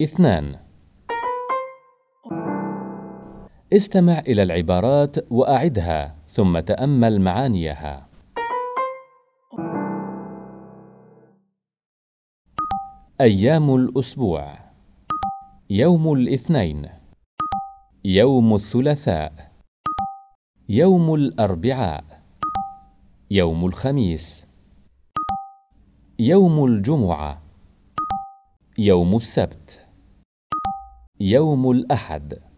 اثنان. استمع إلى العبارات وأعدها ثم تأمل معانيها. أيام الأسبوع. يوم الاثنين. يوم الثلاثاء. يوم الأربعاء. يوم الخميس. يوم الجمعة. يوم السبت. يوم الأحد.